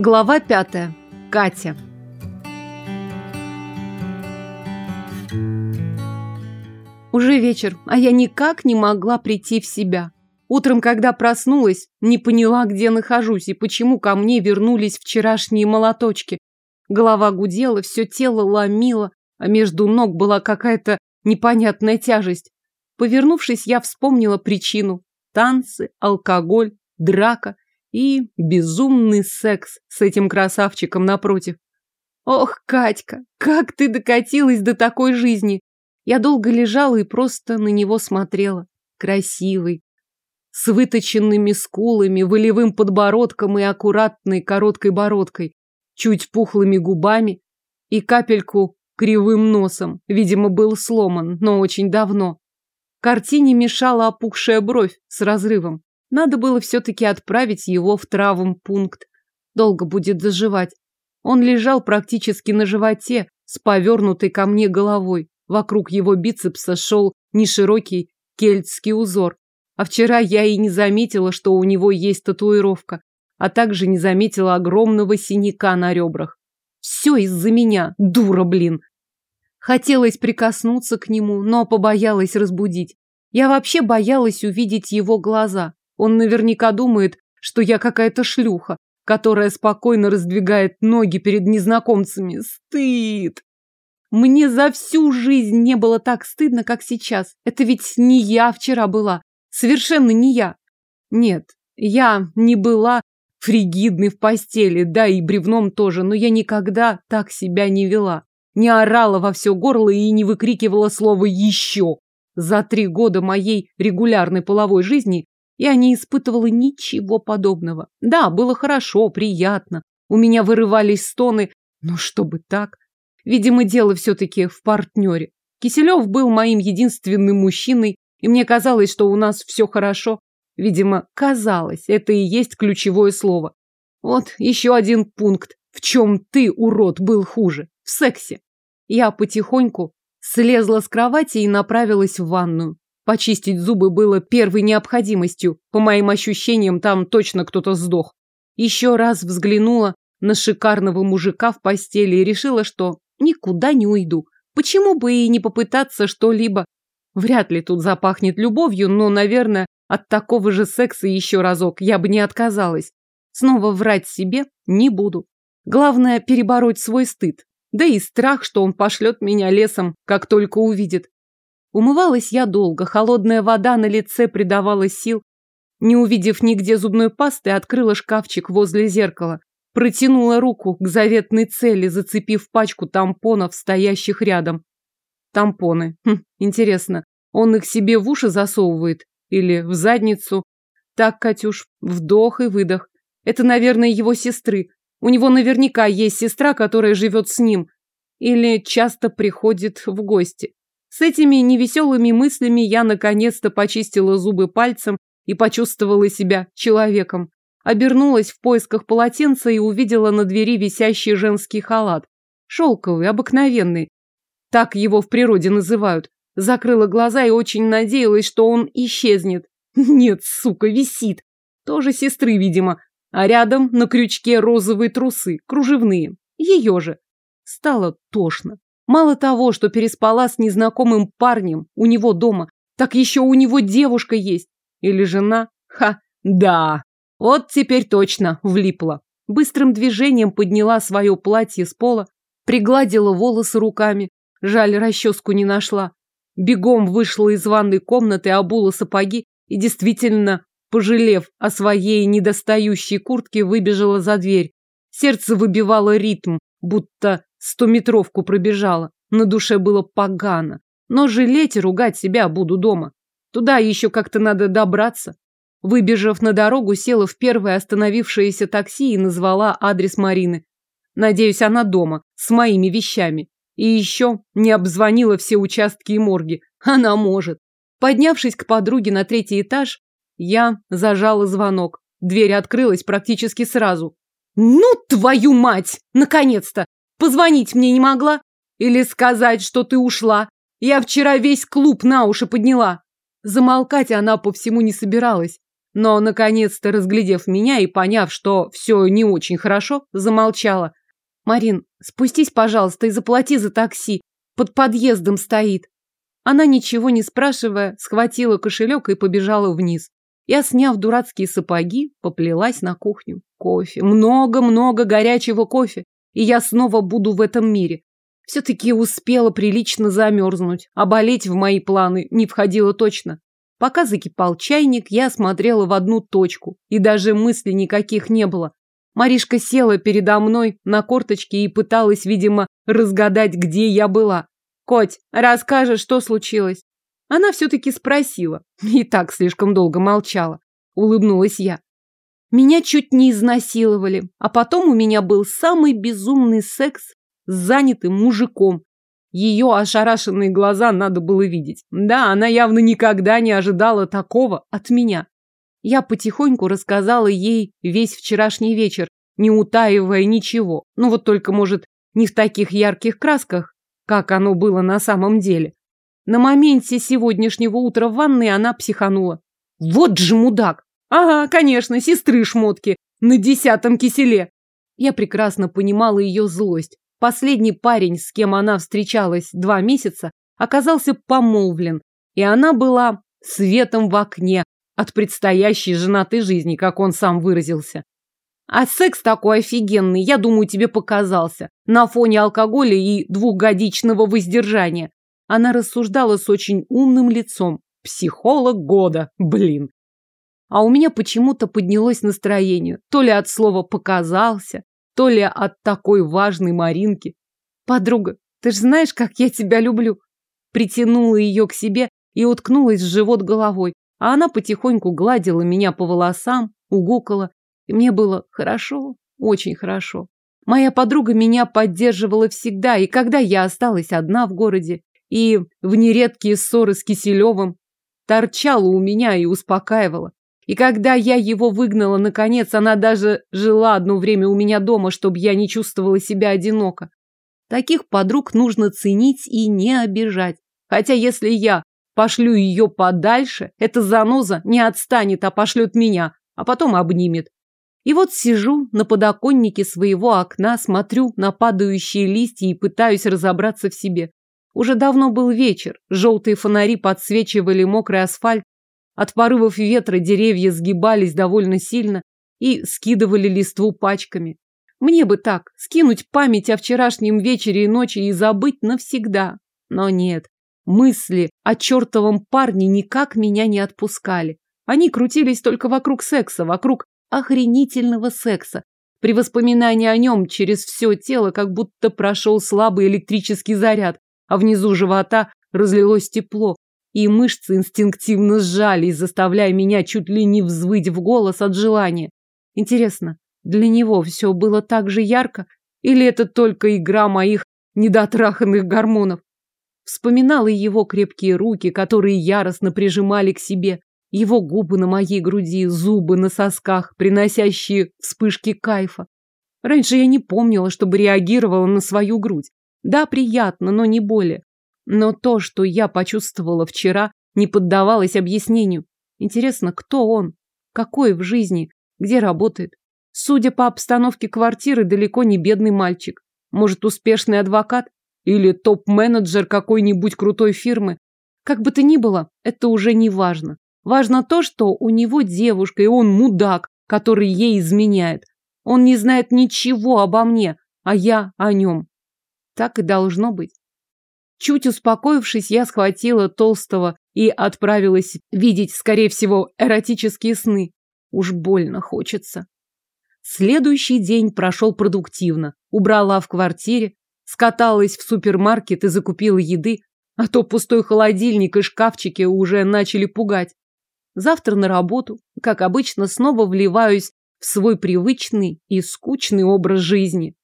Глава пятая. Катя. Уже вечер, а я никак не могла прийти в себя. Утром, когда проснулась, не поняла, где нахожусь и почему ко мне вернулись вчерашние молоточки. Голова гудела, все тело ломило, а между ног была какая-то непонятная тяжесть. Повернувшись, я вспомнила причину. Танцы, алкоголь, драка и безумный секс с этим красавчиком напротив. Ох, Катька, как ты докатилась до такой жизни! Я долго лежала и просто на него смотрела. Красивый, с выточенными скулами, волевым подбородком и аккуратной короткой бородкой, чуть пухлыми губами и капельку кривым носом. Видимо, был сломан, но очень давно. Картине мешала опухшая бровь с разрывом. Надо было все-таки отправить его в травмпункт. Долго будет заживать. Он лежал практически на животе, с повернутой ко мне головой. Вокруг его бицепса шел неширокий кельтский узор. А вчера я и не заметила, что у него есть татуировка, а также не заметила огромного синяка на ребрах. Все из-за меня, дура, блин. Хотелось прикоснуться к нему, но побоялась разбудить. Я вообще боялась увидеть его глаза. Он наверняка думает, что я какая-то шлюха, которая спокойно раздвигает ноги перед незнакомцами. Стыд! Мне за всю жизнь не было так стыдно, как сейчас. Это ведь не я вчера была. Совершенно не я. Нет, я не была фригидной в постели, да и бревном тоже, но я никогда так себя не вела. Не орала во все горло и не выкрикивала слово «еще». За три года моей регулярной половой жизни я не испытывала ничего подобного. Да, было хорошо, приятно. У меня вырывались стоны, но чтобы так... Видимо, дело все-таки в партнере. Киселев был моим единственным мужчиной, и мне казалось, что у нас все хорошо. Видимо, казалось, это и есть ключевое слово. Вот еще один пункт, в чем ты, урод, был хуже. В сексе. Я потихоньку слезла с кровати и направилась в ванную. Почистить зубы было первой необходимостью. По моим ощущениям, там точно кто-то сдох. Еще раз взглянула на шикарного мужика в постели и решила, что никуда не уйду. Почему бы и не попытаться что-либо? Вряд ли тут запахнет любовью, но, наверное, от такого же секса еще разок я бы не отказалась. Снова врать себе не буду. Главное перебороть свой стыд. Да и страх, что он пошлет меня лесом, как только увидит. Умывалась я долго, холодная вода на лице придавала сил. Не увидев нигде зубной пасты, открыла шкафчик возле зеркала. Протянула руку к заветной цели, зацепив пачку тампонов, стоящих рядом. Тампоны. Хм, интересно, он их себе в уши засовывает? Или в задницу? Так, Катюш, вдох и выдох. Это, наверное, его сестры. У него наверняка есть сестра, которая живет с ним. Или часто приходит в гости. С этими невеселыми мыслями я наконец-то почистила зубы пальцем и почувствовала себя человеком обернулась в поисках полотенца и увидела на двери висящий женский халат. Шелковый, обыкновенный. Так его в природе называют. Закрыла глаза и очень надеялась, что он исчезнет. Нет, сука, висит. Тоже сестры, видимо. А рядом на крючке розовые трусы, кружевные. Ее же. Стало тошно. Мало того, что переспала с незнакомым парнем у него дома, так еще у него девушка есть. Или жена. Ха, да. Вот теперь точно влипла. Быстрым движением подняла свое платье с пола, пригладила волосы руками. Жаль, расческу не нашла. Бегом вышла из ванной комнаты, обула сапоги и действительно, пожалев о своей недостающей куртке, выбежала за дверь. Сердце выбивало ритм, будто стометровку пробежала. На душе было погано. Но жалеть и ругать себя буду дома. Туда еще как-то надо добраться. Выбежав на дорогу, села в первое остановившееся такси и назвала адрес Марины. Надеюсь, она дома, с моими вещами. И еще не обзвонила все участки и морги. Она может. Поднявшись к подруге на третий этаж, я зажала звонок. Дверь открылась практически сразу. «Ну, твою мать! Наконец-то! Позвонить мне не могла? Или сказать, что ты ушла? Я вчера весь клуб на уши подняла!» Замолкать она по всему не собиралась. но, наконец-то, разглядев меня и поняв, что все не очень хорошо, замолчала. «Марин, спустись, пожалуйста, и заплати за такси. Под подъездом стоит». Она, ничего не спрашивая, схватила кошелек и побежала вниз. Я, сняв дурацкие сапоги, поплелась на кухню. Кофе, много-много горячего кофе, и я снова буду в этом мире. Все-таки успела прилично замерзнуть, а болеть в мои планы не входило точно. Пока закипал чайник, я смотрела в одну точку, и даже мыслей никаких не было. Маришка села передо мной на корточке и пыталась, видимо, разгадать, где я была. «Коть, расскажешь, что случилось?» Она все-таки спросила. И так слишком долго молчала. Улыбнулась я. Меня чуть не изнасиловали, а потом у меня был самый безумный секс с занятым мужиком. Ее ошарашенные глаза надо было видеть. Да, она явно никогда не ожидала такого от меня. Я потихоньку рассказала ей весь вчерашний вечер, не утаивая ничего. Ну вот только, может, не в таких ярких красках, как оно было на самом деле. На моменте сегодняшнего утра в ванной она психанула. Вот же мудак! Ага, конечно, сестры шмотки на десятом киселе. Я прекрасно понимала ее злость. Последний парень, с кем она встречалась два месяца, оказался помолвлен, и она была светом в окне от предстоящей женатой жизни, как он сам выразился. А секс такой офигенный, я думаю, тебе показался, на фоне алкоголя и двухгодичного воздержания. Она рассуждала с очень умным лицом. Психолог года, блин. А у меня почему-то поднялось настроение. То ли от слова «показался», то ли от такой важной Маринки. Подруга, ты же знаешь, как я тебя люблю. Притянула ее к себе и уткнулась в живот головой. А она потихоньку гладила меня по волосам, угукала. И мне было хорошо, очень хорошо. Моя подруга меня поддерживала всегда, и когда я осталась одна в городе, и в нередкие ссоры с Киселевым торчала у меня и успокаивала. И когда я его выгнала, наконец, она даже жила одно время у меня дома, чтобы я не чувствовала себя одиноко. Таких подруг нужно ценить и не обижать. Хотя если я пошлю ее подальше, эта заноза не отстанет, а пошлет меня, а потом обнимет. И вот сижу на подоконнике своего окна, смотрю на падающие листья и пытаюсь разобраться в себе. Уже давно был вечер, желтые фонари подсвечивали мокрый асфальт, от порывов ветра деревья сгибались довольно сильно и скидывали листву пачками. Мне бы так, скинуть память о вчерашнем вечере и ночи и забыть навсегда. Но нет, мысли о чертовом парне никак меня не отпускали. Они крутились только вокруг секса, вокруг охренительного секса. При воспоминании о нем через все тело как будто прошел слабый электрический заряд а внизу живота разлилось тепло, и мышцы инстинктивно сжались, заставляя меня чуть ли не взвыть в голос от желания. Интересно, для него все было так же ярко, или это только игра моих недотраханных гормонов? Вспоминала его крепкие руки, которые яростно прижимали к себе, его губы на моей груди, зубы на сосках, приносящие вспышки кайфа. Раньше я не помнила, чтобы реагировала на свою грудь. Да, приятно, но не более. Но то, что я почувствовала вчера, не поддавалось объяснению. Интересно, кто он? Какой в жизни? Где работает? Судя по обстановке квартиры, далеко не бедный мальчик. Может, успешный адвокат? Или топ-менеджер какой-нибудь крутой фирмы? Как бы то ни было, это уже не важно. Важно то, что у него девушка, и он мудак, который ей изменяет. Он не знает ничего обо мне, а я о нем. Так и должно быть. Чуть успокоившись, я схватила толстого и отправилась видеть, скорее всего, эротические сны. Уж больно хочется. Следующий день прошел продуктивно. Убрала в квартире, скаталась в супермаркет и закупила еды, а то пустой холодильник и шкафчики уже начали пугать. Завтра на работу, как обычно, снова вливаюсь в свой привычный и скучный образ жизни.